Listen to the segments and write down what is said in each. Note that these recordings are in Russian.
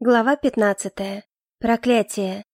Глава 15. Проклятие.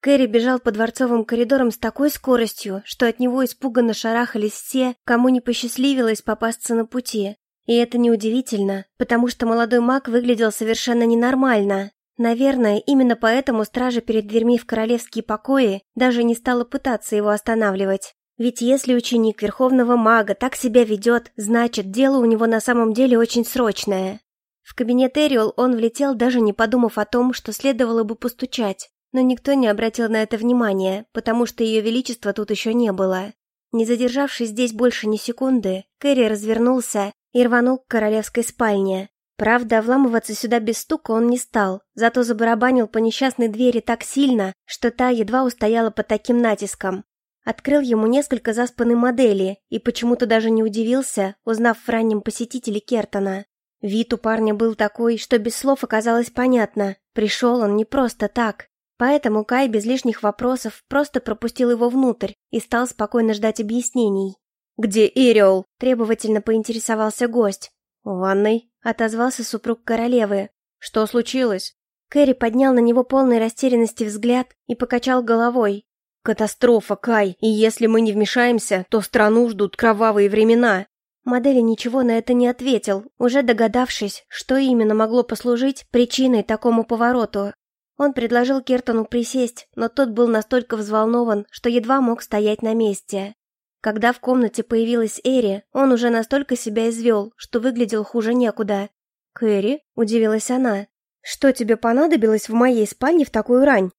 Кэрри бежал по дворцовым коридорам с такой скоростью, что от него испуганно шарахались все, кому не посчастливилось попасться на пути. И это неудивительно, потому что молодой маг выглядел совершенно ненормально. Наверное, именно поэтому стража перед дверьми в королевские покои даже не стала пытаться его останавливать. Ведь если ученик верховного мага так себя ведет, значит, дело у него на самом деле очень срочное. В кабинет Эриол он влетел, даже не подумав о том, что следовало бы постучать. Но никто не обратил на это внимания, потому что ее величества тут еще не было. Не задержавшись здесь больше ни секунды, Кэрри развернулся и рванул к королевской спальне. Правда, вламываться сюда без стука он не стал, зато забарабанил по несчастной двери так сильно, что та едва устояла под таким натиском. Открыл ему несколько заспанной модели и почему-то даже не удивился, узнав в раннем посетителе Кертона. Вид у парня был такой, что без слов оказалось понятно. Пришел он не просто так. Поэтому Кай без лишних вопросов просто пропустил его внутрь и стал спокойно ждать объяснений. «Где Ириол?» – требовательно поинтересовался гость. «В ванной», – отозвался супруг королевы. «Что случилось?» Кэрри поднял на него полной растерянности взгляд и покачал головой. «Катастрофа, Кай, и если мы не вмешаемся, то страну ждут кровавые времена. Модели ничего на это не ответил, уже догадавшись, что именно могло послужить причиной такому повороту. Он предложил Кертону присесть, но тот был настолько взволнован, что едва мог стоять на месте. Когда в комнате появилась Эри, он уже настолько себя извел, что выглядел хуже некуда. «Кэрри?» – удивилась она. «Что тебе понадобилось в моей спальне в такую рань?»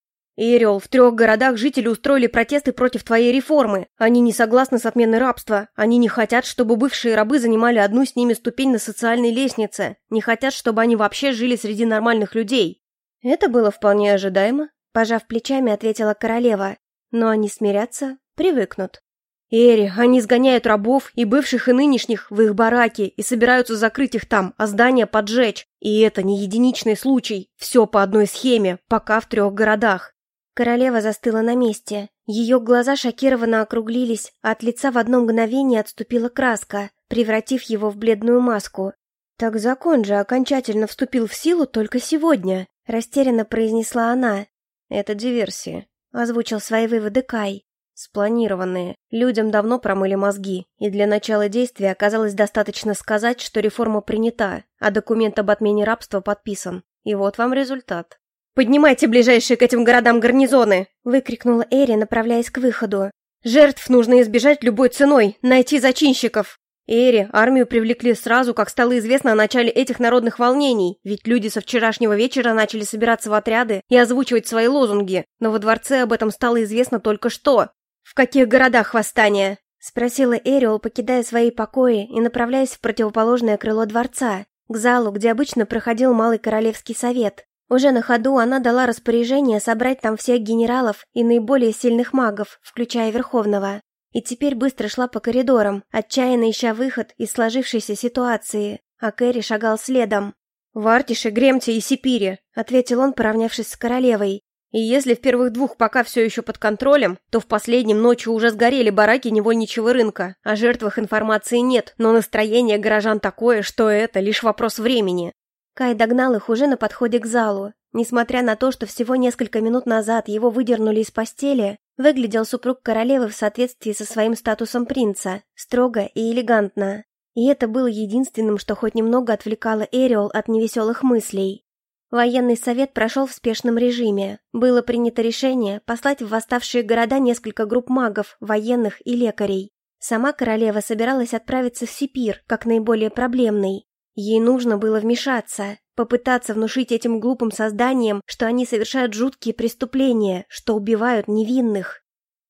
«Ириол, в трех городах жители устроили протесты против твоей реформы. Они не согласны с отменой рабства. Они не хотят, чтобы бывшие рабы занимали одну с ними ступень на социальной лестнице. Не хотят, чтобы они вообще жили среди нормальных людей». Это было вполне ожидаемо, пожав плечами, ответила королева. Но они смирятся, привыкнут. Эри, они сгоняют рабов и бывших и нынешних в их бараки и собираются закрыть их там, а здание поджечь. И это не единичный случай. Все по одной схеме, пока в трех городах. Королева застыла на месте. Ее глаза шокированно округлились, а от лица в одно мгновение отступила краска, превратив его в бледную маску. «Так закон же окончательно вступил в силу только сегодня», — растерянно произнесла она. «Это диверсия», — озвучил свои выводы Кай. Спланированные. Людям давно промыли мозги, и для начала действия оказалось достаточно сказать, что реформа принята, а документ об отмене рабства подписан. И вот вам результат. «Поднимайте ближайшие к этим городам гарнизоны!» — выкрикнула Эри, направляясь к выходу. «Жертв нужно избежать любой ценой, найти зачинщиков!» Эри, армию привлекли сразу, как стало известно о начале этих народных волнений, ведь люди со вчерашнего вечера начали собираться в отряды и озвучивать свои лозунги, но во дворце об этом стало известно только что. «В каких городах восстание?» — спросила Эриол, покидая свои покои и направляясь в противоположное крыло дворца, к залу, где обычно проходил Малый Королевский совет. Уже на ходу она дала распоряжение собрать там всех генералов и наиболее сильных магов, включая Верховного. И теперь быстро шла по коридорам, отчаянно ища выход из сложившейся ситуации, а Кэрри шагал следом. «В Артише, Гремте и Сипире», — ответил он, поравнявшись с королевой. «И если в первых двух пока все еще под контролем, то в последнем ночью уже сгорели бараки невольничьего рынка. О жертвах информации нет, но настроение горожан такое, что это лишь вопрос времени. Кай догнал их уже на подходе к залу. Несмотря на то, что всего несколько минут назад его выдернули из постели, выглядел супруг королевы в соответствии со своим статусом принца, строго и элегантно. И это было единственным, что хоть немного отвлекало Эриол от невеселых мыслей. Военный совет прошел в спешном режиме. Было принято решение послать в восставшие города несколько групп магов, военных и лекарей. Сама королева собиралась отправиться в Сипир, как наиболее проблемный. Ей нужно было вмешаться, попытаться внушить этим глупым созданиям, что они совершают жуткие преступления, что убивают невинных.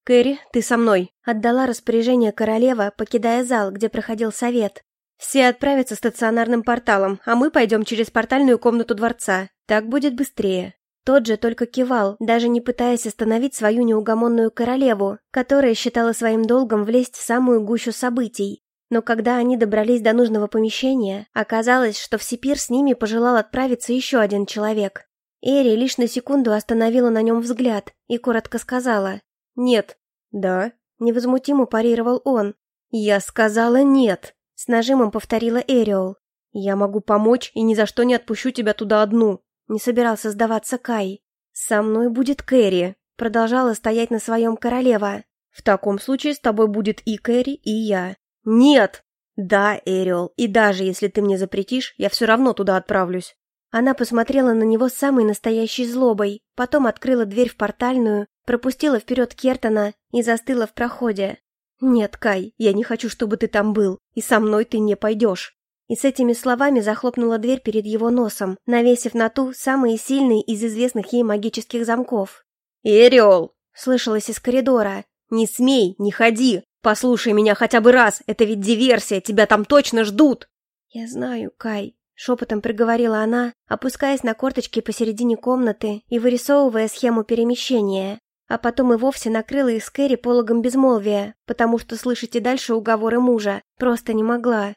«Кэрри, ты со мной», — отдала распоряжение королева, покидая зал, где проходил совет. «Все отправятся стационарным порталом, а мы пойдем через портальную комнату дворца. Так будет быстрее». Тот же только кивал, даже не пытаясь остановить свою неугомонную королеву, которая считала своим долгом влезть в самую гущу событий. Но когда они добрались до нужного помещения, оказалось, что в Сипир с ними пожелал отправиться еще один человек. Эри лишь на секунду остановила на нем взгляд и коротко сказала «Нет». «Да», — невозмутимо парировал он. «Я сказала нет», — с нажимом повторила Эриол. «Я могу помочь и ни за что не отпущу тебя туда одну. не собирался сдаваться Кай. «Со мной будет Кэрри», — продолжала стоять на своем королева. «В таком случае с тобой будет и Кэрри, и я». «Нет!» «Да, Эриол, и даже если ты мне запретишь, я все равно туда отправлюсь». Она посмотрела на него с самой настоящей злобой, потом открыла дверь в портальную, пропустила вперед Кертона и застыла в проходе. «Нет, Кай, я не хочу, чтобы ты там был, и со мной ты не пойдешь». И с этими словами захлопнула дверь перед его носом, навесив на ту самые сильные из известных ей магических замков. «Эриол!» — слышалось из коридора. «Не смей, не ходи! Послушай меня хотя бы раз, это ведь диверсия, тебя там точно ждут!» «Я знаю, Кай», — шепотом приговорила она, опускаясь на корточки посередине комнаты и вырисовывая схему перемещения а потом и вовсе накрыла их с Кэрри пологом безмолвия, потому что слышать и дальше уговоры мужа просто не могла.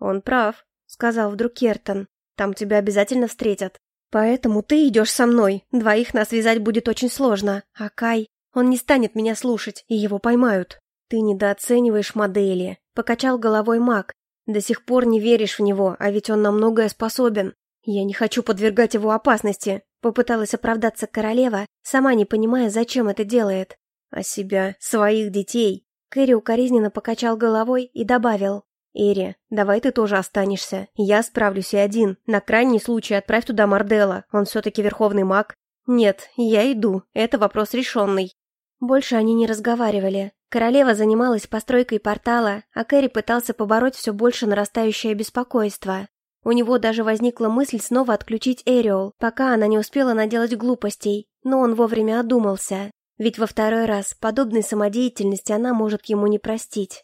«Он прав», — сказал вдруг Кертон. «Там тебя обязательно встретят». «Поэтому ты идешь со мной. Двоих нас связать будет очень сложно. А Кай, он не станет меня слушать, и его поймают». «Ты недооцениваешь модели», — покачал головой маг. «До сих пор не веришь в него, а ведь он на многое способен. Я не хочу подвергать его опасности. Попыталась оправдаться королева, сама не понимая, зачем это делает. А себя, своих детей. Кэрри укоризненно покачал головой и добавил. «Эри, давай ты тоже останешься. Я справлюсь и один. На крайний случай отправь туда Мардела. Он все-таки верховный маг». «Нет, я иду. Это вопрос решенный». Больше они не разговаривали. Королева занималась постройкой портала, а Кэрри пытался побороть все больше нарастающее беспокойство. У него даже возникла мысль снова отключить Эриол, пока она не успела наделать глупостей, но он вовремя одумался, ведь во второй раз подобной самодеятельности она может ему не простить.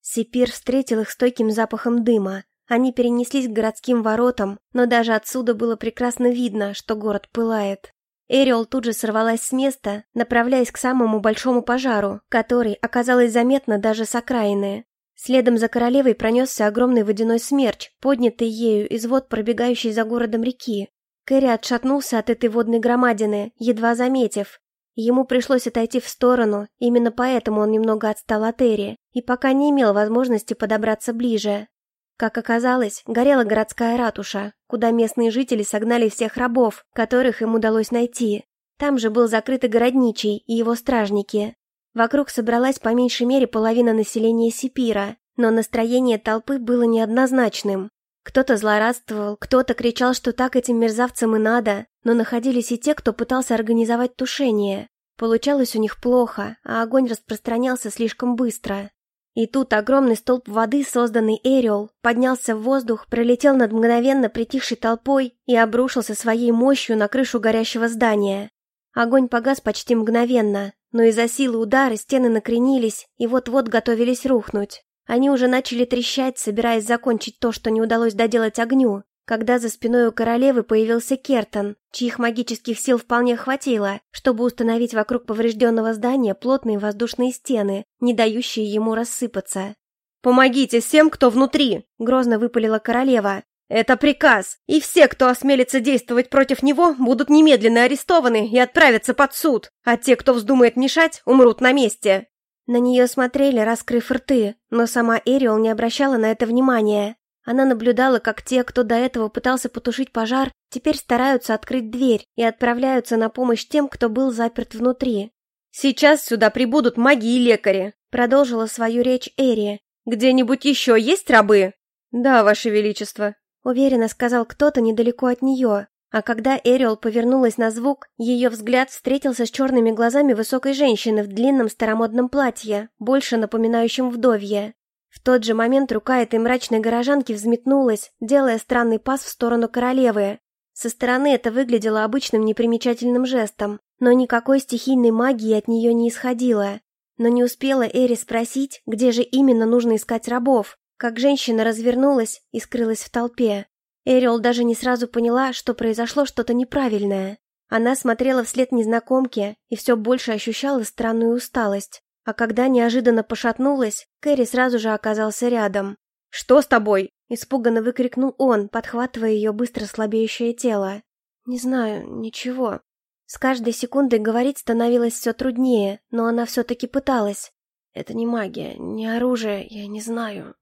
Сипир встретил их стойким запахом дыма. Они перенеслись к городским воротам, но даже отсюда было прекрасно видно, что город пылает. Эриол тут же сорвалась с места, направляясь к самому большому пожару, который оказалось заметно даже с окраины. Следом за королевой пронесся огромный водяной смерч, поднятый ею из вод, пробегающей за городом реки. Кэрри отшатнулся от этой водной громадины, едва заметив. Ему пришлось отойти в сторону, именно поэтому он немного отстал от Эри и пока не имел возможности подобраться ближе. Как оказалось, горела городская ратуша, куда местные жители согнали всех рабов, которых им удалось найти. Там же был закрытый городничий и его стражники. Вокруг собралась по меньшей мере половина населения Сипира, но настроение толпы было неоднозначным. Кто-то злорадствовал, кто-то кричал, что так этим мерзавцам и надо, но находились и те, кто пытался организовать тушение. Получалось у них плохо, а огонь распространялся слишком быстро. И тут огромный столб воды, созданный Эриол, поднялся в воздух, пролетел над мгновенно притихшей толпой и обрушился своей мощью на крышу горящего здания. Огонь погас почти мгновенно, но из-за силы удара стены накренились и вот-вот готовились рухнуть. Они уже начали трещать, собираясь закончить то, что не удалось доделать огню, когда за спиной у королевы появился Кертон, чьих магических сил вполне хватило, чтобы установить вокруг поврежденного здания плотные воздушные стены, не дающие ему рассыпаться. «Помогите всем, кто внутри!» — грозно выпалила королева. «Это приказ, и все, кто осмелится действовать против него, будут немедленно арестованы и отправятся под суд, а те, кто вздумает мешать, умрут на месте». На нее смотрели, раскрыв рты, но сама Эриол не обращала на это внимания. Она наблюдала, как те, кто до этого пытался потушить пожар, теперь стараются открыть дверь и отправляются на помощь тем, кто был заперт внутри. «Сейчас сюда прибудут маги и лекари», — продолжила свою речь Эри. «Где-нибудь еще есть рабы?» «Да, ваше величество», Уверенно сказал кто-то недалеко от нее. А когда Эриол повернулась на звук, ее взгляд встретился с черными глазами высокой женщины в длинном старомодном платье, больше напоминающем вдовье. В тот же момент рука этой мрачной горожанки взметнулась, делая странный пас в сторону королевы. Со стороны это выглядело обычным непримечательным жестом, но никакой стихийной магии от нее не исходило. Но не успела Эри спросить, где же именно нужно искать рабов, как женщина развернулась и скрылась в толпе. Эриол даже не сразу поняла, что произошло что-то неправильное. Она смотрела вслед незнакомке и все больше ощущала странную усталость. А когда неожиданно пошатнулась, Кэрри сразу же оказался рядом. «Что с тобой?» – испуганно выкрикнул он, подхватывая ее быстро слабеющее тело. «Не знаю, ничего». С каждой секундой говорить становилось все труднее, но она все-таки пыталась. «Это не магия, не оружие, я не знаю».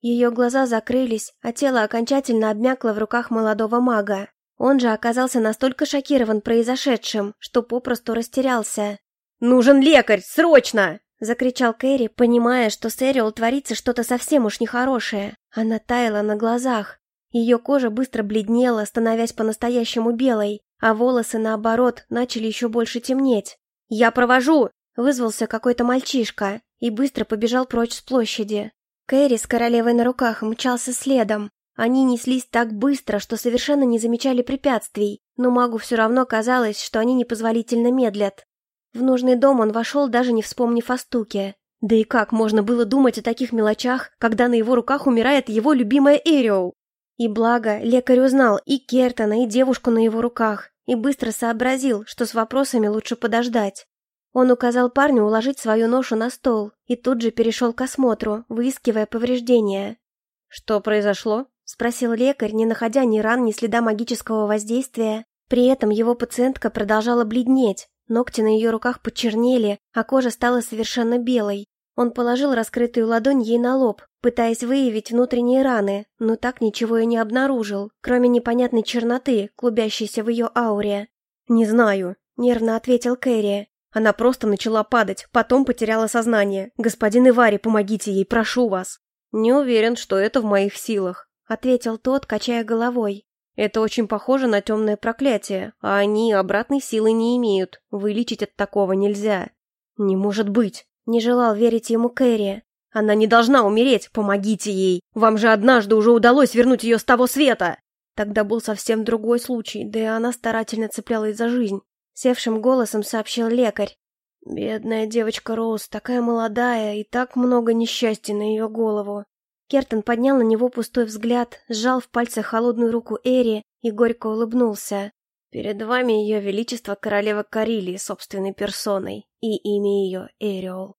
Ее глаза закрылись, а тело окончательно обмякло в руках молодого мага. Он же оказался настолько шокирован произошедшим, что попросту растерялся. «Нужен лекарь! Срочно!» — закричал Кэрри, понимая, что с Эриол творится что-то совсем уж нехорошее. Она таяла на глазах. Ее кожа быстро бледнела, становясь по-настоящему белой, а волосы, наоборот, начали еще больше темнеть. «Я провожу!» — вызвался какой-то мальчишка и быстро побежал прочь с площади. Кэрри с королевой на руках мчался следом. Они неслись так быстро, что совершенно не замечали препятствий, но магу все равно казалось, что они непозволительно медлят. В нужный дом он вошел, даже не вспомнив о стуке. Да и как можно было думать о таких мелочах, когда на его руках умирает его любимая Эриол? И благо, лекарь узнал и Кертона, и девушку на его руках, и быстро сообразил, что с вопросами лучше подождать. Он указал парню уложить свою ношу на стол и тут же перешел к осмотру, выискивая повреждения. «Что произошло?» — спросил лекарь, не находя ни ран, ни следа магического воздействия. При этом его пациентка продолжала бледнеть, ногти на ее руках почернели, а кожа стала совершенно белой. Он положил раскрытую ладонь ей на лоб, пытаясь выявить внутренние раны, но так ничего и не обнаружил, кроме непонятной черноты, клубящейся в ее ауре. «Не знаю», — нервно ответил Кэрри. Она просто начала падать, потом потеряла сознание. Господин Ивари, помогите ей, прошу вас. Не уверен, что это в моих силах. — ответил тот, качая головой. «Это очень похоже на темное проклятие, а они обратной силы не имеют. Вылечить от такого нельзя». «Не может быть!» — не желал верить ему Кэрри. «Она не должна умереть! Помогите ей! Вам же однажды уже удалось вернуть ее с того света!» Тогда был совсем другой случай, да и она старательно цеплялась за жизнь. Севшим голосом сообщил лекарь. «Бедная девочка Роуз, такая молодая, и так много несчастья на ее голову. Кертон поднял на него пустой взгляд, сжал в пальцах холодную руку Эри и горько улыбнулся. «Перед вами ее величество королева Карилии собственной персоной, и имя ее Эриол».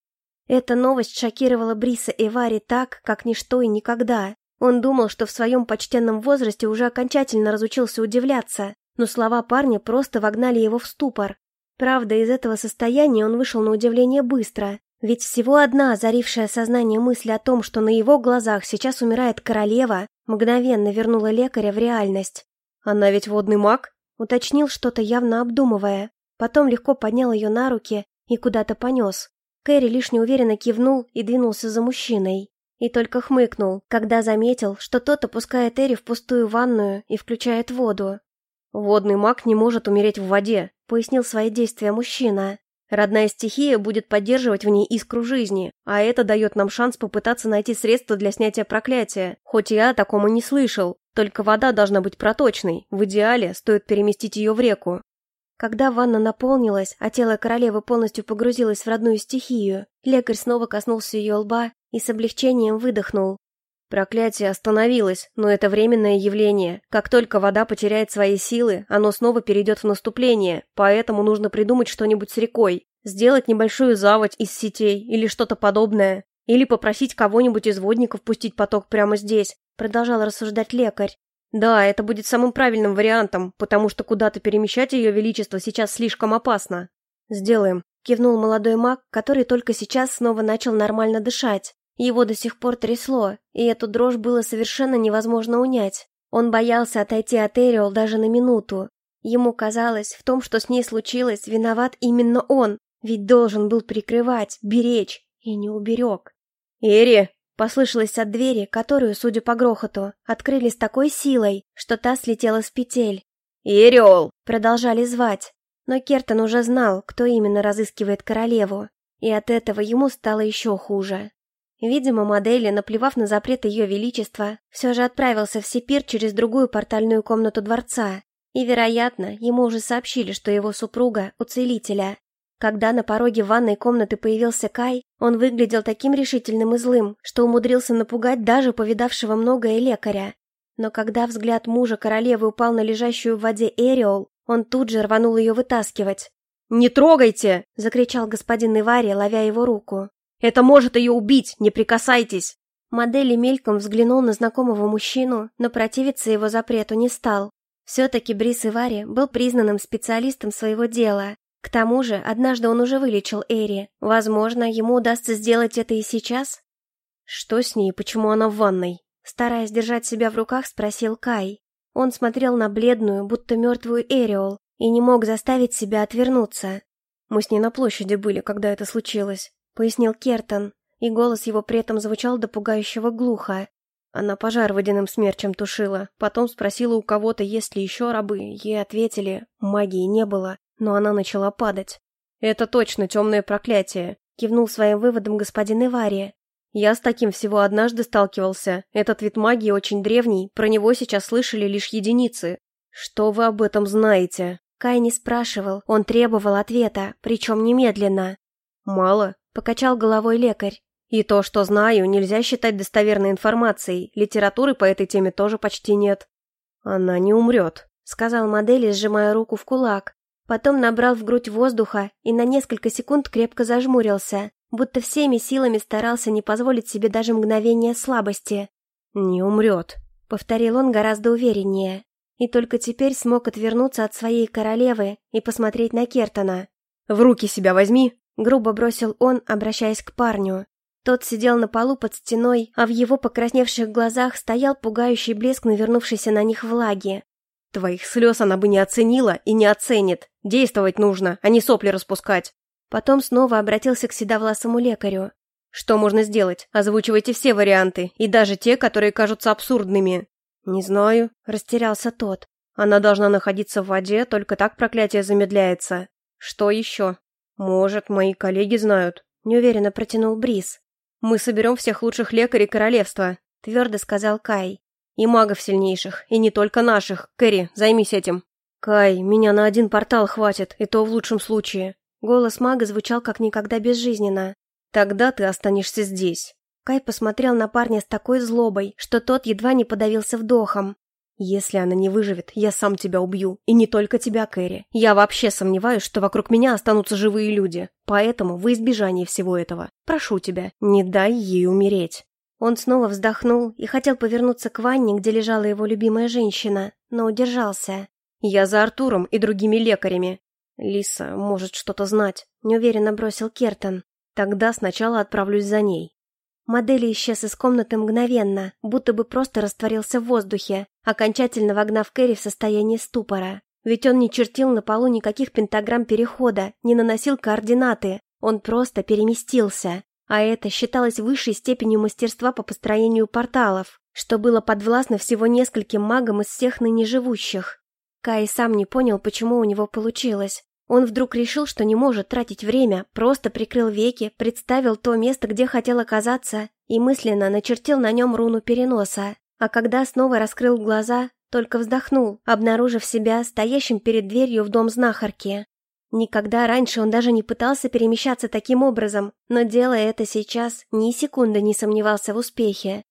Эта новость шокировала Бриса и Вари так, как ничто и никогда. Он думал, что в своем почтенном возрасте уже окончательно разучился удивляться, но слова парня просто вогнали его в ступор. Правда, из этого состояния он вышел на удивление быстро. Ведь всего одна озарившая сознание мысль о том, что на его глазах сейчас умирает королева, мгновенно вернула лекаря в реальность. «Она ведь водный маг?» Уточнил что-то, явно обдумывая. Потом легко поднял ее на руки и куда-то понес. Кэрри лишь неуверенно кивнул и двинулся за мужчиной. И только хмыкнул, когда заметил, что тот опускает Эри в пустую ванную и включает воду. «Водный маг не может умереть в воде», — пояснил свои действия мужчина. Родная стихия будет поддерживать в ней искру жизни, а это дает нам шанс попытаться найти средства для снятия проклятия. Хоть я о таком и не слышал. Только вода должна быть проточной. В идеале стоит переместить ее в реку. Когда ванна наполнилась, а тело королевы полностью погрузилось в родную стихию, лекарь снова коснулся ее лба и с облегчением выдохнул. Проклятие остановилось, но это временное явление. Как только вода потеряет свои силы, оно снова перейдет в наступление, поэтому нужно придумать что-нибудь с рекой. Сделать небольшую заводь из сетей или что-то подобное. Или попросить кого-нибудь из водников пустить поток прямо здесь, продолжал рассуждать лекарь. Да, это будет самым правильным вариантом, потому что куда-то перемещать ее величество сейчас слишком опасно. Сделаем, кивнул молодой маг, который только сейчас снова начал нормально дышать. Его до сих пор трясло, и эту дрожь было совершенно невозможно унять. Он боялся отойти от Эриол даже на минуту. Ему казалось, в том, что с ней случилось, виноват именно он, ведь должен был прикрывать, беречь, и не уберег. «Эри!» — послышалось от двери, которую, судя по грохоту, открыли с такой силой, что та слетела с петель. «Эриол!» — продолжали звать. Но Кертон уже знал, кто именно разыскивает королеву, и от этого ему стало еще хуже. Видимо, модели, наплевав на запрет ее величества, все же отправился в Сепир через другую портальную комнату дворца. И, вероятно, ему уже сообщили, что его супруга – уцелителя. Когда на пороге ванной комнаты появился Кай, он выглядел таким решительным и злым, что умудрился напугать даже повидавшего многое лекаря. Но когда взгляд мужа королевы упал на лежащую в воде Эриол, он тут же рванул ее вытаскивать. «Не трогайте!» – закричал господин Ивари, ловя его руку. Это может ее убить, не прикасайтесь!» Модели мельком взглянул на знакомого мужчину, но противиться его запрету не стал. Все-таки Брис Ивари был признанным специалистом своего дела. К тому же, однажды он уже вылечил Эри. Возможно, ему удастся сделать это и сейчас? «Что с ней? Почему она в ванной?» Стараясь держать себя в руках, спросил Кай. Он смотрел на бледную, будто мертвую Эриол, и не мог заставить себя отвернуться. «Мы с ней на площади были, когда это случилось», — пояснил Кертон, и голос его при этом звучал до пугающего глухо. Она пожар водяным смерчем тушила, потом спросила у кого-то, есть ли еще рабы, ей ответили, магии не было, но она начала падать. «Это точно темное проклятие», — кивнул своим выводом господин Ивария. «Я с таким всего однажды сталкивался. Этот вид магии очень древний, про него сейчас слышали лишь единицы. Что вы об этом знаете?» Кай не спрашивал, он требовал ответа, причем немедленно. «Мало», — покачал головой лекарь. «И то, что знаю, нельзя считать достоверной информацией, литературы по этой теме тоже почти нет». «Она не умрет», — сказал Модели, сжимая руку в кулак. Потом набрал в грудь воздуха и на несколько секунд крепко зажмурился, будто всеми силами старался не позволить себе даже мгновения слабости. «Не умрет», — повторил он гораздо увереннее и только теперь смог отвернуться от своей королевы и посмотреть на Кертона. «В руки себя возьми!» — грубо бросил он, обращаясь к парню. Тот сидел на полу под стеной, а в его покрасневших глазах стоял пугающий блеск навернувшейся на них влаги. «Твоих слез она бы не оценила и не оценит. Действовать нужно, а не сопли распускать». Потом снова обратился к седовласому лекарю. «Что можно сделать? Озвучивайте все варианты, и даже те, которые кажутся абсурдными. «Не знаю», — растерялся тот. «Она должна находиться в воде, только так проклятие замедляется. Что еще?» «Может, мои коллеги знают», — неуверенно протянул Брис. «Мы соберем всех лучших лекарей королевства», — твердо сказал Кай. «И магов сильнейших, и не только наших. Кэрри, займись этим». «Кай, меня на один портал хватит, и то в лучшем случае». Голос мага звучал как никогда безжизненно. «Тогда ты останешься здесь». Кай посмотрел на парня с такой злобой, что тот едва не подавился вдохом. «Если она не выживет, я сам тебя убью. И не только тебя, Кэрри. Я вообще сомневаюсь, что вокруг меня останутся живые люди. Поэтому, во избежание всего этого, прошу тебя, не дай ей умереть». Он снова вздохнул и хотел повернуться к ванне, где лежала его любимая женщина, но удержался. «Я за Артуром и другими лекарями. Лиса может что-то знать», — неуверенно бросил Кертон. «Тогда сначала отправлюсь за ней». Модель исчез из комнаты мгновенно, будто бы просто растворился в воздухе, окончательно вогнав Кэрри в состояние ступора. Ведь он не чертил на полу никаких пентаграмм перехода, не наносил координаты, он просто переместился. А это считалось высшей степенью мастерства по построению порталов, что было подвластно всего нескольким магам из всех ныне живущих. Кай сам не понял, почему у него получилось. Он вдруг решил, что не может тратить время, просто прикрыл веки, представил то место, где хотел оказаться, и мысленно начертил на нем руну переноса. А когда снова раскрыл глаза, только вздохнул, обнаружив себя стоящим перед дверью в дом знахарки. Никогда раньше он даже не пытался перемещаться таким образом, но делая это сейчас, ни секунды не сомневался в успехе.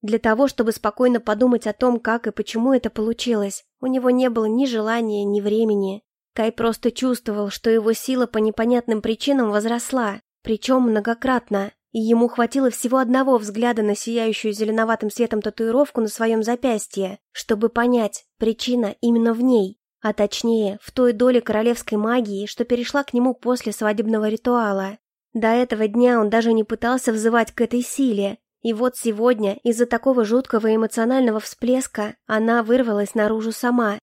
Для того, чтобы спокойно подумать о том, как и почему это получилось, у него не было ни желания, ни времени. Кай просто чувствовал, что его сила по непонятным причинам возросла, причем многократно, и ему хватило всего одного взгляда на сияющую зеленоватым светом татуировку на своем запястье, чтобы понять, причина именно в ней, а точнее, в той доле королевской магии, что перешла к нему после свадебного ритуала. До этого дня он даже не пытался взывать к этой силе, и вот сегодня, из-за такого жуткого эмоционального всплеска, она вырвалась наружу сама,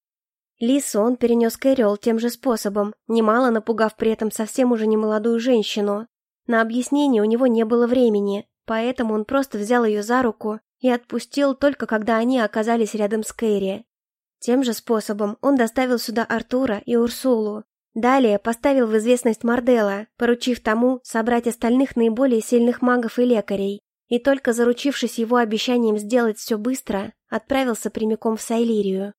Лису он перенес Кэрриол тем же способом, немало напугав при этом совсем уже немолодую женщину. На объяснение у него не было времени, поэтому он просто взял ее за руку и отпустил только когда они оказались рядом с Кэрри. Тем же способом он доставил сюда Артура и Урсулу. Далее поставил в известность Мардела, поручив тому собрать остальных наиболее сильных магов и лекарей. И только заручившись его обещанием сделать все быстро, отправился прямиком в Сайлирию.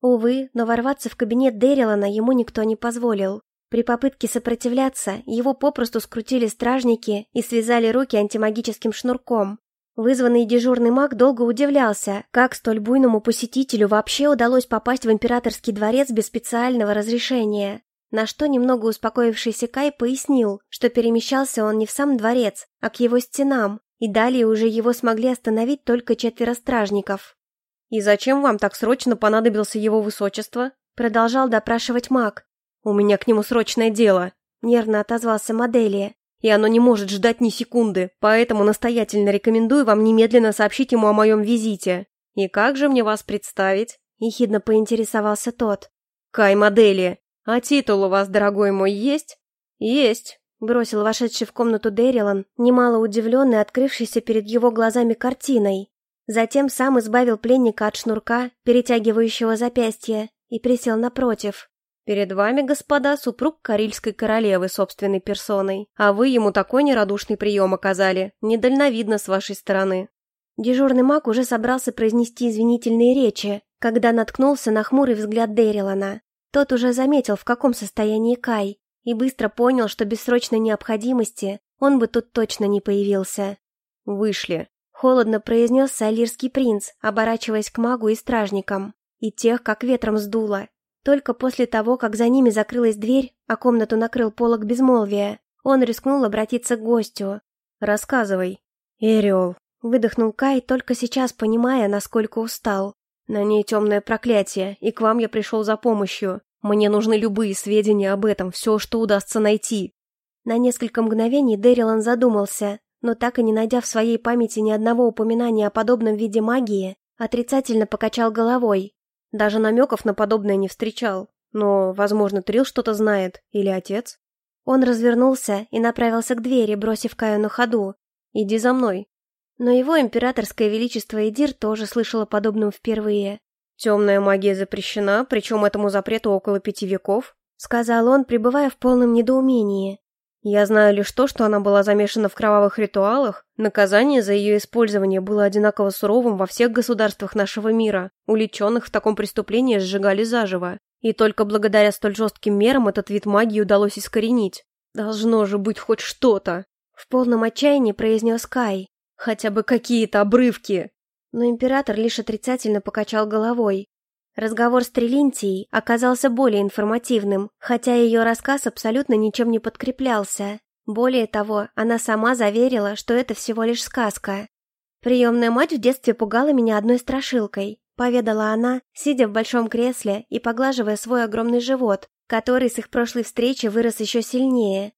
Увы, но ворваться в кабинет Дэрилана ему никто не позволил. При попытке сопротивляться его попросту скрутили стражники и связали руки антимагическим шнурком. Вызванный дежурный маг долго удивлялся, как столь буйному посетителю вообще удалось попасть в императорский дворец без специального разрешения. На что немного успокоившийся Кай пояснил, что перемещался он не в сам дворец, а к его стенам, и далее уже его смогли остановить только четверо стражников. «И зачем вам так срочно понадобился его высочество?» Продолжал допрашивать маг. «У меня к нему срочное дело», — нервно отозвался Моделия. «И оно не может ждать ни секунды, поэтому настоятельно рекомендую вам немедленно сообщить ему о моем визите. И как же мне вас представить?» — ехидно поинтересовался тот. «Кай модели. А титул у вас, дорогой мой, есть?» «Есть», — бросил вошедший в комнату Дэрилан, немало удивленный открывшейся перед его глазами картиной. Затем сам избавил пленника от шнурка, перетягивающего запястье, и присел напротив. «Перед вами, господа, супруг Карильской королевы собственной персоной, а вы ему такой нерадушный прием оказали, недальновидно с вашей стороны». Дежурный маг уже собрался произнести извинительные речи, когда наткнулся на хмурый взгляд Дэрилана. Тот уже заметил, в каком состоянии Кай, и быстро понял, что без срочной необходимости он бы тут точно не появился. «Вышли», — холодно произнес Салирский принц, оборачиваясь к магу и стражникам. И тех, как ветром сдуло. Только после того, как за ними закрылась дверь, а комнату накрыл полог безмолвия, он рискнул обратиться к гостю. «Рассказывай». «Эриол», — выдохнул Кай, только сейчас понимая, насколько устал. «На ней темное проклятие, и к вам я пришел за помощью. Мне нужны любые сведения об этом, все, что удастся найти». На несколько мгновений Дэрилан задумался, но так и не найдя в своей памяти ни одного упоминания о подобном виде магии, отрицательно покачал головой. Даже намеков на подобное не встречал. Но, возможно, Трил что-то знает. Или отец. Он развернулся и направился к двери, бросив Каю на ходу. «Иди за мной». Но его императорское величество Эдир тоже слышала подобным впервые. «Темная магия запрещена, причем этому запрету около пяти веков», — сказал он, пребывая в полном недоумении. Я знаю лишь то, что она была замешана в кровавых ритуалах. Наказание за ее использование было одинаково суровым во всех государствах нашего мира. Уличенных в таком преступлении сжигали заживо. И только благодаря столь жестким мерам этот вид магии удалось искоренить. Должно же быть хоть что-то. В полном отчаянии произнес Кай. Хотя бы какие-то обрывки. Но император лишь отрицательно покачал головой. Разговор с Трилинтией оказался более информативным, хотя ее рассказ абсолютно ничем не подкреплялся. Более того, она сама заверила, что это всего лишь сказка. «Приемная мать в детстве пугала меня одной страшилкой», — поведала она, сидя в большом кресле и поглаживая свой огромный живот, который с их прошлой встречи вырос еще сильнее.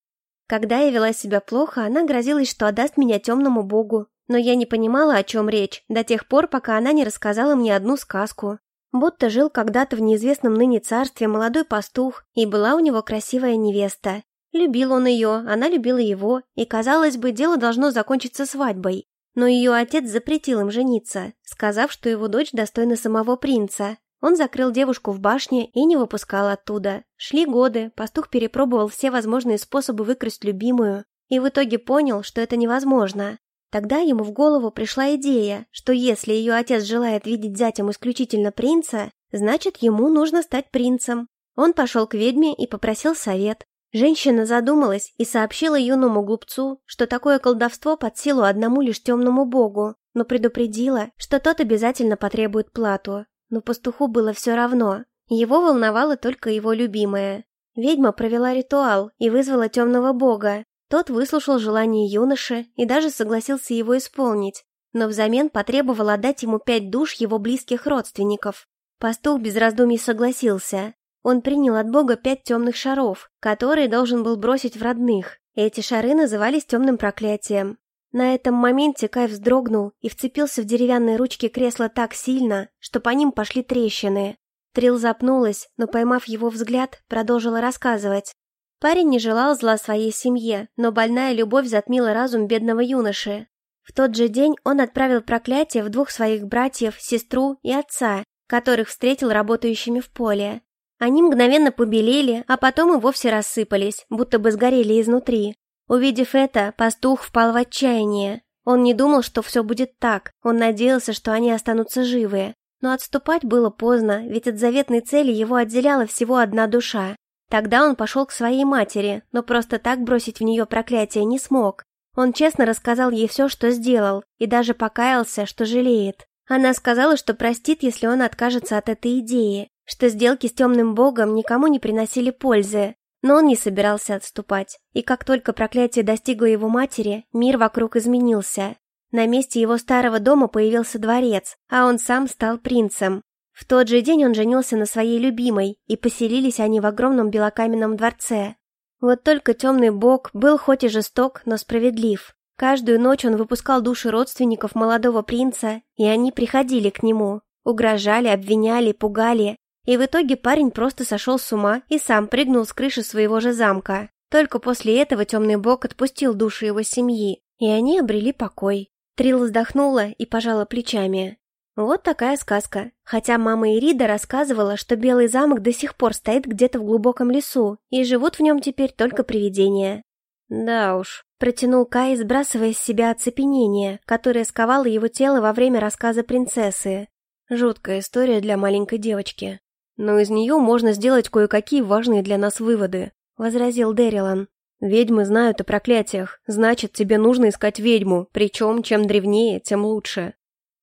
Когда я вела себя плохо, она грозилась, что отдаст меня темному богу, но я не понимала, о чем речь, до тех пор, пока она не рассказала мне одну сказку. Будто жил когда-то в неизвестном ныне царстве молодой пастух, и была у него красивая невеста. Любил он ее, она любила его, и, казалось бы, дело должно закончиться свадьбой. Но ее отец запретил им жениться, сказав, что его дочь достойна самого принца. Он закрыл девушку в башне и не выпускал оттуда. Шли годы, пастух перепробовал все возможные способы выкрасть любимую, и в итоге понял, что это невозможно. Тогда ему в голову пришла идея, что если ее отец желает видеть зятем исключительно принца, значит, ему нужно стать принцем. Он пошел к ведьме и попросил совет. Женщина задумалась и сообщила юному глупцу, что такое колдовство под силу одному лишь темному богу, но предупредила, что тот обязательно потребует плату. Но пастуху было все равно. Его волновало только его любимая. Ведьма провела ритуал и вызвала темного бога, тот выслушал желание юноши и даже согласился его исполнить, но взамен потребовал отдать ему пять душ его близких родственников. Пастух без раздумий согласился. Он принял от Бога пять темных шаров, которые должен был бросить в родных. Эти шары назывались темным проклятием. На этом моменте Кай вздрогнул и вцепился в деревянные ручки кресла так сильно, что по ним пошли трещины. Трил запнулась, но, поймав его взгляд, продолжила рассказывать. Парень не желал зла своей семье, но больная любовь затмила разум бедного юноши. В тот же день он отправил проклятие в двух своих братьев, сестру и отца, которых встретил работающими в поле. Они мгновенно побелели, а потом и вовсе рассыпались, будто бы сгорели изнутри. Увидев это, пастух впал в отчаяние. Он не думал, что все будет так, он надеялся, что они останутся живы. Но отступать было поздно, ведь от заветной цели его отделяла всего одна душа. Тогда он пошел к своей матери, но просто так бросить в нее проклятие не смог. Он честно рассказал ей все, что сделал, и даже покаялся, что жалеет. Она сказала, что простит, если он откажется от этой идеи, что сделки с темным богом никому не приносили пользы. Но он не собирался отступать, и как только проклятие достигло его матери, мир вокруг изменился. На месте его старого дома появился дворец, а он сам стал принцем. В тот же день он женился на своей любимой, и поселились они в огромном белокаменном дворце. Вот только темный бог был хоть и жесток, но справедлив. Каждую ночь он выпускал души родственников молодого принца, и они приходили к нему. Угрожали, обвиняли, пугали. И в итоге парень просто сошел с ума и сам прыгнул с крыши своего же замка. Только после этого темный бог отпустил души его семьи, и они обрели покой. Трил вздохнула и пожала плечами. Вот такая сказка. Хотя мама Ирида рассказывала, что Белый замок до сих пор стоит где-то в глубоком лесу, и живут в нем теперь только привидения. Да уж, протянул Кай, сбрасывая с себя оцепенение, которое сковало его тело во время рассказа принцессы. Жуткая история для маленькой девочки. Но из нее можно сделать кое-какие важные для нас выводы, возразил Дэрилан. Ведьмы знают о проклятиях, значит, тебе нужно искать ведьму, причем чем древнее, тем лучше.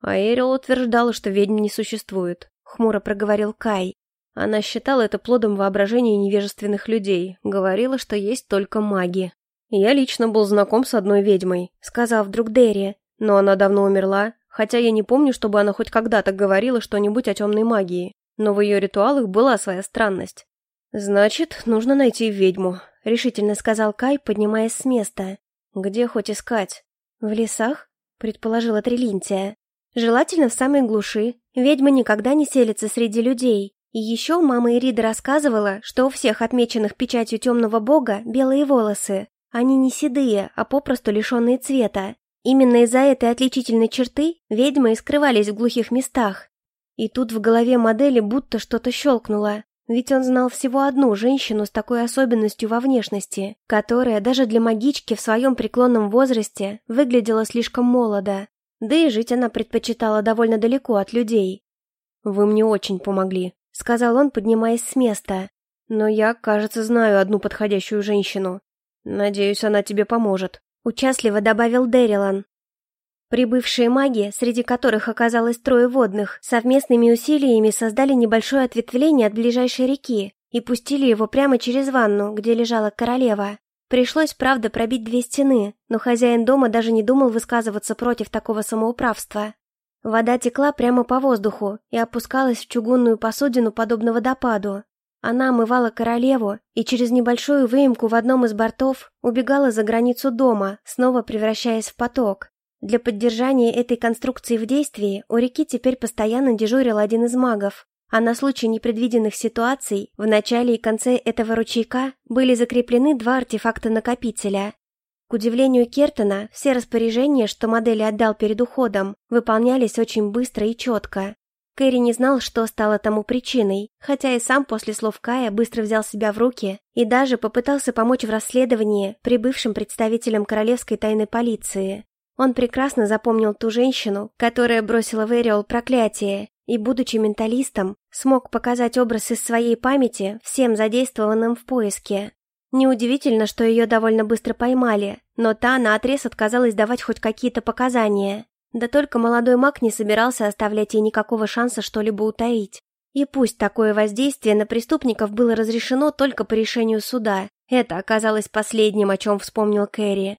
А Эрил утверждала, что ведьм не существует, хмуро проговорил Кай. Она считала это плодом воображения невежественных людей, говорила, что есть только маги. «Я лично был знаком с одной ведьмой», — сказал вдруг Дерри, «но она давно умерла, хотя я не помню, чтобы она хоть когда-то говорила что-нибудь о темной магии, но в ее ритуалах была своя странность». «Значит, нужно найти ведьму», — решительно сказал Кай, поднимаясь с места. «Где хоть искать?» «В лесах?» — предположила Трилинтия. «Желательно в самой глуши. Ведьма никогда не селится среди людей. И еще мама Ирида рассказывала, что у всех отмеченных печатью темного бога белые волосы, они не седые, а попросту лишенные цвета. Именно из-за этой отличительной черты ведьмы и скрывались в глухих местах. И тут в голове модели будто что-то щелкнуло. Ведь он знал всего одну женщину с такой особенностью во внешности, которая даже для магички в своем преклонном возрасте выглядела слишком молодо. Да и жить она предпочитала довольно далеко от людей. «Вы мне очень помогли», — сказал он, поднимаясь с места. «Но я, кажется, знаю одну подходящую женщину. «Надеюсь, она тебе поможет», — участливо добавил Дэрилан. Прибывшие маги, среди которых оказалось трое водных, совместными усилиями создали небольшое ответвление от ближайшей реки и пустили его прямо через ванну, где лежала королева. Пришлось, правда, пробить две стены, но хозяин дома даже не думал высказываться против такого самоуправства. Вода текла прямо по воздуху и опускалась в чугунную посудину подобно водопаду, она омывала королеву и через небольшую выемку в одном из бортов убегала за границу дома, снова превращаясь в поток. Для поддержания этой конструкции в действии у реки теперь постоянно дежурил один из магов, а на случай непредвиденных ситуаций в начале и конце этого ручейка были закреплены два артефакта-накопителя. К удивлению Кертона, все распоряжения, что модели отдал перед уходом, выполнялись очень быстро и четко. Кэрри не знал, что стало тому причиной, хотя и сам после слов Кая быстро взял себя в руки и даже попытался помочь в расследовании прибывшим представителям королевской тайной полиции. Он прекрасно запомнил ту женщину, которая бросила в Эриол проклятие, и, будучи менталистом, смог показать образ из своей памяти всем задействованным в поиске. Неудивительно, что ее довольно быстро поймали, но та наотрез отказалась давать хоть какие-то показания. Да только молодой маг не собирался оставлять ей никакого шанса что-либо утаить. И пусть такое воздействие на преступников было разрешено только по решению суда, это оказалось последним, о чем вспомнил Кэрри.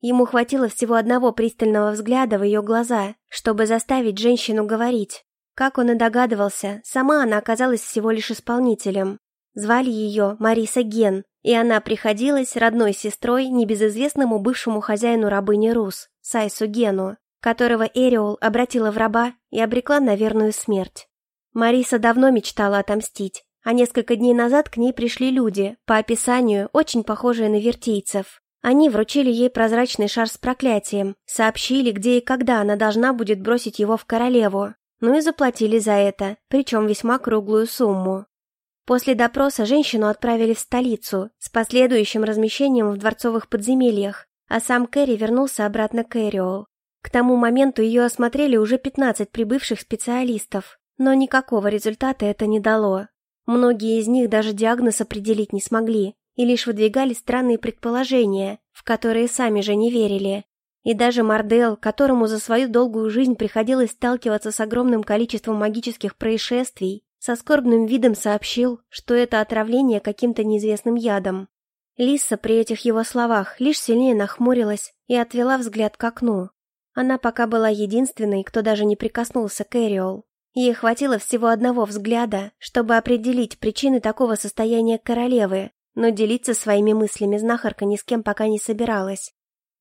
Ему хватило всего одного пристального взгляда в ее глаза, чтобы заставить женщину говорить. Как он и догадывался, сама она оказалась всего лишь исполнителем. Звали ее Мариса Ген, и она приходилась родной сестрой небезызвестному бывшему хозяину рабыни Рус, Сайсу Гену которого Эриол обратила в раба и обрекла на верную смерть. Мариса давно мечтала отомстить, а несколько дней назад к ней пришли люди, по описанию очень похожие на вертийцев. Они вручили ей прозрачный шар с проклятием, сообщили, где и когда она должна будет бросить его в королеву, ну и заплатили за это, причем весьма круглую сумму. После допроса женщину отправили в столицу с последующим размещением в дворцовых подземельях, а сам Кэрри вернулся обратно к Эриол. К тому моменту ее осмотрели уже 15 прибывших специалистов, но никакого результата это не дало. Многие из них даже диагноз определить не смогли и лишь выдвигали странные предположения, в которые сами же не верили. И даже Мардел, которому за свою долгую жизнь приходилось сталкиваться с огромным количеством магических происшествий, со скорбным видом сообщил, что это отравление каким-то неизвестным ядом. Лиса при этих его словах лишь сильнее нахмурилась и отвела взгляд к окну. Она пока была единственной, кто даже не прикоснулся к Эриол. Ей хватило всего одного взгляда, чтобы определить причины такого состояния королевы, но делиться своими мыслями знахарка ни с кем пока не собиралась.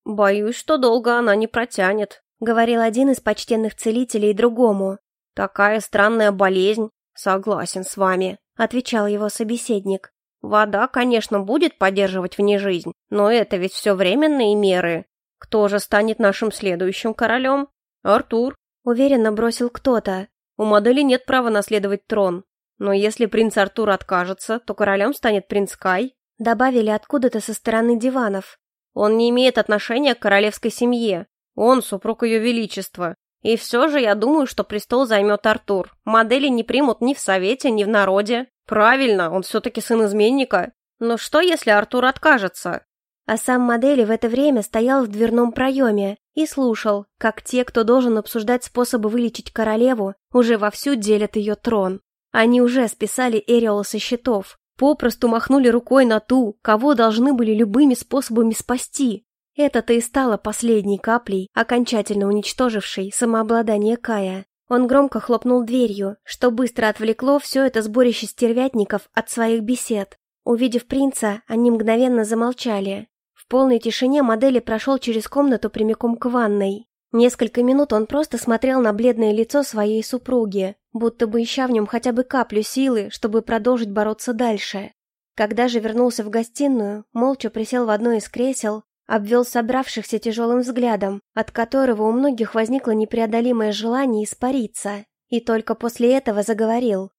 «Боюсь, что долго она не протянет», — говорил один из почтенных целителей другому. «Такая странная болезнь. Согласен с вами», — отвечал его собеседник. «Вода, конечно, будет поддерживать в ней жизнь, но это ведь все временные меры. Кто же станет нашим следующим королем? Артур», — уверенно бросил кто-то. «У модели нет права наследовать трон. Но если принц Артур откажется, то королем станет принц Кай», — добавили откуда-то со стороны диванов. «Он не имеет отношения к королевской семье. Он супруг ее величества. И все же я думаю, что престол займет Артур. Модели не примут ни в совете, ни в народе. Правильно, он все-таки сын изменника. Но что, если Артур откажется? А сам модели в это время стоял в дверном проеме и слушал, как те, кто должен обсуждать способы вылечить королеву, уже вовсю делят ее трон. Они уже списали Эриол со счетов, попросту махнули рукой на ту, кого должны были любыми способами спасти. Это-то и стало последней каплей, окончательно уничтожившей самообладание Кая. Он громко хлопнул дверью, что быстро отвлекло все это сборище стервятников от своих бесед. Увидев принца, они мгновенно замолчали. В полной тишине модели прошел через комнату прямиком к ванной. Несколько минут он просто смотрел на бледное лицо своей супруги, будто бы ища в нем хотя бы каплю силы, чтобы продолжить бороться дальше. Когда же вернулся в гостиную, молча присел в одно из кресел обвел собравшихся тяжелым взглядом, от которого у многих возникло непреодолимое желание испариться, и только после этого заговорил.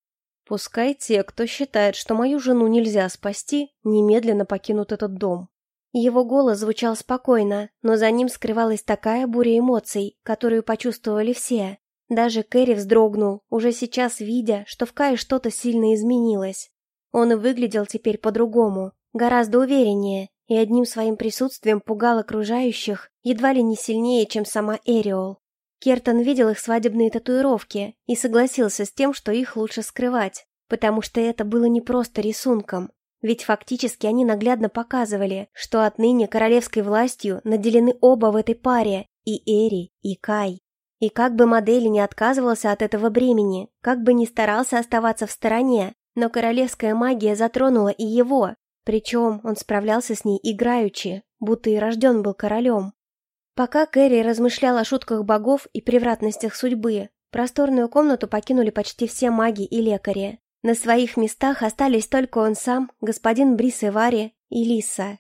«Пускай те, кто считает, что мою жену нельзя спасти, немедленно покинут этот дом». Его голос звучал спокойно, но за ним скрывалась такая буря эмоций, которую почувствовали все. Даже Кэрри вздрогнул, уже сейчас видя, что в Кае что-то сильно изменилось. Он и выглядел теперь по-другому, гораздо увереннее, и одним своим присутствием пугал окружающих едва ли не сильнее, чем сама Эриол. Кертон видел их свадебные татуировки и согласился с тем, что их лучше скрывать, потому что это было не просто рисунком, ведь фактически они наглядно показывали, что отныне королевской властью наделены оба в этой паре, и Эри, и Кай. И как бы модели не отказывался от этого бремени, как бы не старался оставаться в стороне, но королевская магия затронула и его, причем он справлялся с ней играючи, будто и рожден был королем. Пока Кэрри размышлял о шутках богов и превратностях судьбы, просторную комнату покинули почти все маги и лекари. На своих местах остались только он сам, господин Брис Эвари и Лиса.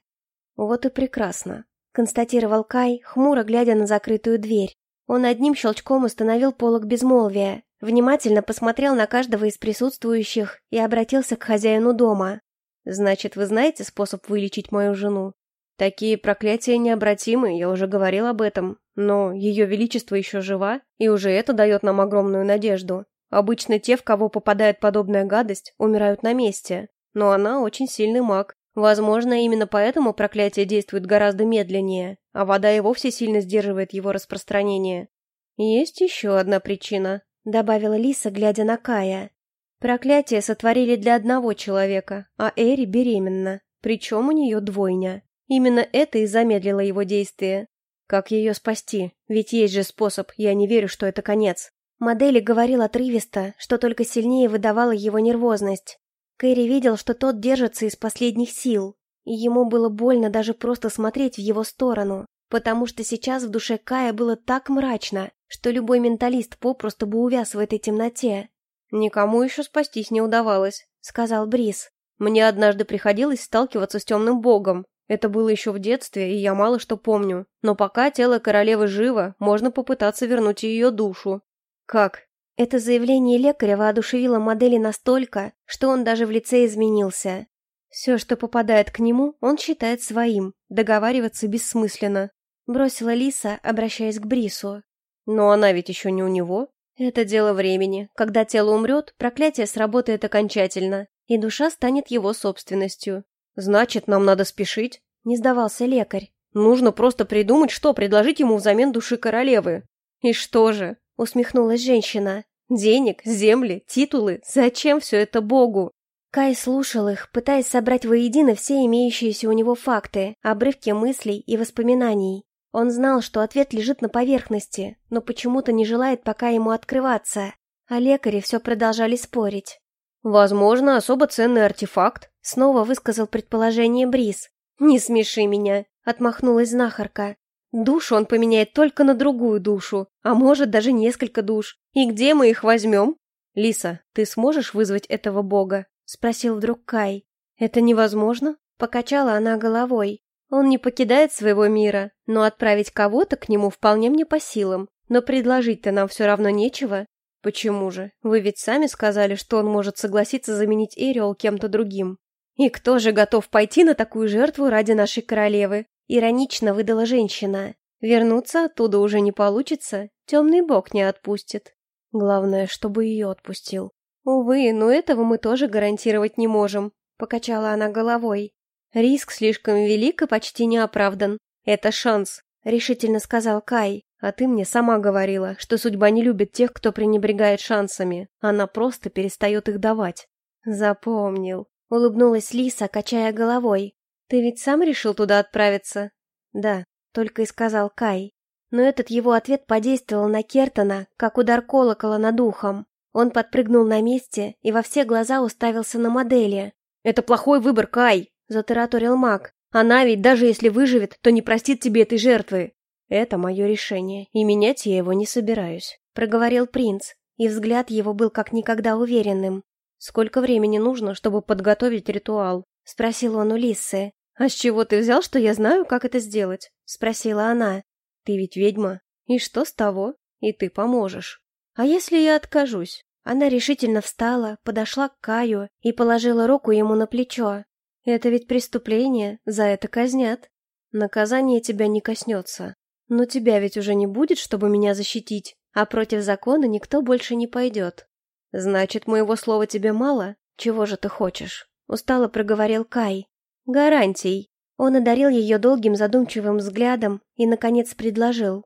«Вот и прекрасно», — констатировал Кай, хмуро глядя на закрытую дверь. Он одним щелчком установил полог безмолвия, внимательно посмотрел на каждого из присутствующих и обратился к хозяину дома. Значит, вы знаете способ вылечить мою жену? Такие проклятия необратимы, я уже говорил об этом. Но ее величество еще жива, и уже это дает нам огромную надежду. Обычно те, в кого попадает подобная гадость, умирают на месте. Но она очень сильный маг. Возможно, именно поэтому проклятие действует гораздо медленнее, а вода и вовсе сильно сдерживает его распространение. «Есть еще одна причина», — добавила Лиса, глядя на Кая. Проклятие сотворили для одного человека, а Эри беременна, причем у нее двойня. Именно это и замедлило его действие. Как ее спасти? Ведь есть же способ, я не верю, что это конец. Модели говорил отрывисто, что только сильнее выдавала его нервозность. Кэрри видел, что тот держится из последних сил, и ему было больно даже просто смотреть в его сторону, потому что сейчас в душе Кая было так мрачно, что любой менталист попросту бы увяз в этой темноте. «Никому еще спастись не удавалось», — сказал Брис. «Мне однажды приходилось сталкиваться с темным богом. Это было еще в детстве, и я мало что помню. Но пока тело королевы живо, можно попытаться вернуть ее душу». «Как?» Это заявление лекаря воодушевило модели настолько, что он даже в лице изменился. Все, что попадает к нему, он считает своим. Договариваться бессмысленно. Бросила Лиса, обращаясь к Брису. «Но она ведь еще не у него», это дело времени. Когда тело умрет, проклятие сработает окончательно, и душа станет его собственностью. Значит, нам надо спешить? Не сдавался лекарь. Нужно просто придумать, что предложить ему взамен души королевы. И что же? Усмехнулась женщина. Денег, земли, титулы. Зачем все это Богу? Кай слушал их, пытаясь собрать воедино все имеющиеся у него факты, обрывки мыслей и воспоминаний. Он знал, что ответ лежит на поверхности, но почему-то не желает пока ему открываться. А лекари все продолжали спорить. «Возможно, особо ценный артефакт», — снова высказал предположение Брис. «Не смеши меня», — отмахнулась знахарка. Душу он поменяет только на другую душу, а может даже несколько душ. И где мы их возьмем? Лиса, ты сможешь вызвать этого бога? Спросил вдруг Кай. Это невозможно? Покачала она головой. Он не покидает своего мира, но отправить кого-то к нему вполне мне по силам. Но предложить-то нам все равно нечего. Почему же? Вы ведь сами сказали, что он может согласиться заменить Эриол кем-то другим. И кто же готов пойти на такую жертву ради нашей королевы? Иронично выдала женщина. Вернуться оттуда уже не получится, темный бог не отпустит. Главное, чтобы ее отпустил. Увы, но этого мы тоже гарантировать не можем, покачала она головой. Риск слишком велик и почти не оправдан. Это шанс, решительно сказал Кай. А ты мне сама говорила, что судьба не любит тех, кто пренебрегает шансами. Она просто перестает их давать. Запомнил. Улыбнулась Лиса, качая головой. «Ты ведь сам решил туда отправиться?» «Да», — только и сказал Кай. Но этот его ответ подействовал на Кертона, как удар колокола над ухом. Он подпрыгнул на месте и во все глаза уставился на модели. «Это плохой выбор, Кай!» — затараторил маг. «Она ведь, даже если выживет, то не простит тебе этой жертвы!» «Это мое решение, и менять я его не собираюсь», — проговорил принц, и взгляд его был как никогда уверенным. «Сколько времени нужно, чтобы подготовить ритуал?» — спросил он у Лиссы. «А с чего ты взял, что я знаю, как это сделать?» — спросила она. «Ты ведь ведьма. И что с того? И ты поможешь. А если я откажусь?» Она решительно встала, подошла к Каю и положила руку ему на плечо. «Это ведь преступление, за это казнят. Наказание тебя не коснется. Но тебя ведь уже не будет, чтобы меня защитить, а против закона никто больше не пойдет. Значит, моего слова тебе мало? Чего же ты хочешь?» Устало проговорил Кай. «Гарантий». Он одарил ее долгим задумчивым взглядом и, наконец, предложил.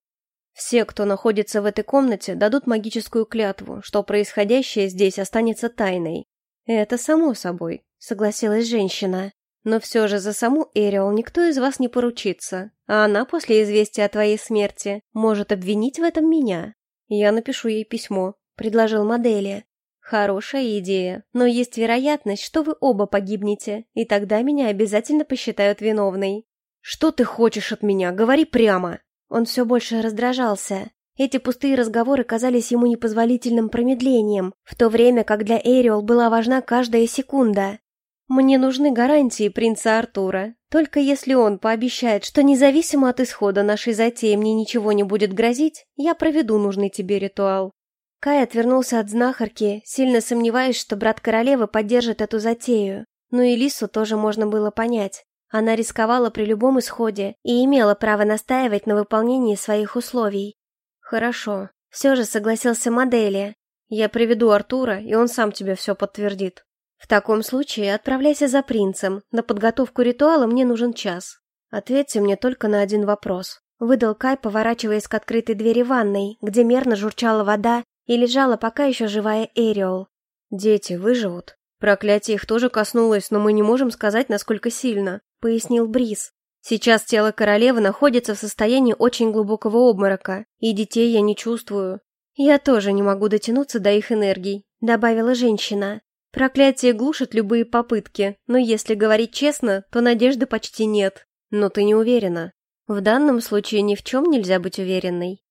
«Все, кто находится в этой комнате, дадут магическую клятву, что происходящее здесь останется тайной». «Это само собой», — согласилась женщина. «Но все же за саму Эриол никто из вас не поручится, а она после известия о твоей смерти может обвинить в этом меня. Я напишу ей письмо», — предложил модели. Хорошая идея, но есть вероятность, что вы оба погибнете, и тогда меня обязательно посчитают виновной. Что ты хочешь от меня? Говори прямо. Он все больше раздражался. Эти пустые разговоры казались ему непозволительным промедлением, в то время как для Эриол была важна каждая секунда. Мне нужны гарантии принца Артура. Только если он пообещает, что независимо от исхода нашей затеи мне ничего не будет грозить, я проведу нужный тебе ритуал. Кай отвернулся от знахарки, сильно сомневаясь, что брат королевы поддержит эту затею. Но и Лису тоже можно было понять. Она рисковала при любом исходе и имела право настаивать на выполнении своих условий. «Хорошо», — все же согласился Модели. «Я приведу Артура, и он сам тебе все подтвердит. В таком случае отправляйся за принцем. На подготовку ритуала мне нужен час. Ответьте мне только на один вопрос». Выдал Кай, поворачиваясь к открытой двери ванной, где мерно журчала вода и лежала пока еще живая Эриол. «Дети выживут. Проклятие их тоже коснулось, но мы не можем сказать, насколько сильно», — пояснил Брис. «Сейчас тело королевы находится в состоянии очень глубокого обморока, и детей я не чувствую. Я тоже не могу дотянуться до их энергий», — добавила женщина. «Проклятие глушит любые попытки, но если говорить честно, то надежды почти нет. Но ты не уверена. В данном случае ни в чем нельзя быть уверенной.